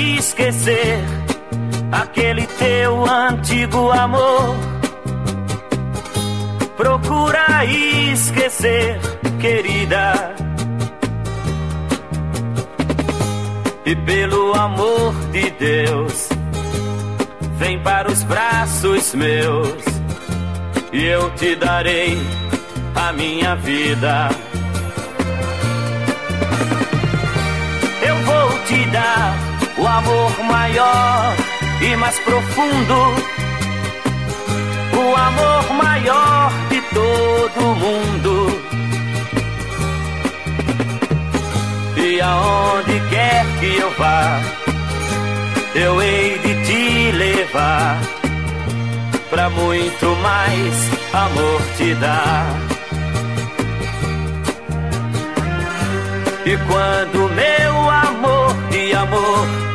esquecer aquele teu antigo amor. Procura esquecer, querida. E pelo amor de Deus, vem para os braços meus e eu te darei a minha vida. Amor maior e mais profundo, o amor maior de todo mundo. E aonde quer que eu vá, eu hei de te levar pra muito mais amor te dar. E quando meu amor de amor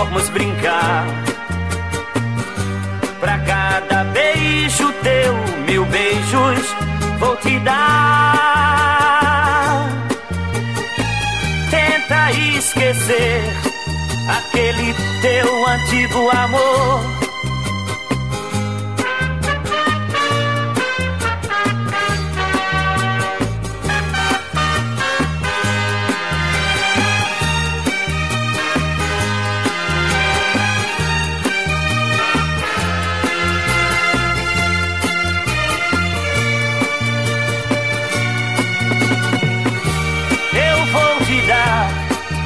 formos brincar, pra cada beijo teu, mil beijos vou te dar. Tenta esquecer aquele teu antigo amor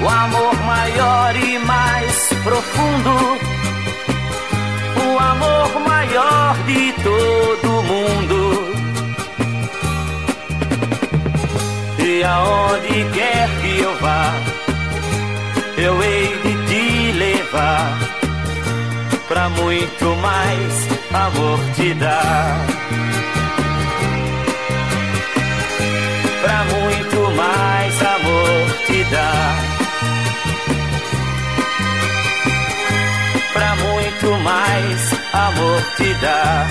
o amor maior e mais profundo, o amor maior de todo mundo. E aonde quer que eu vá, eu hei de te levar pra muito mais amor te dar. Muito mais amor te dar.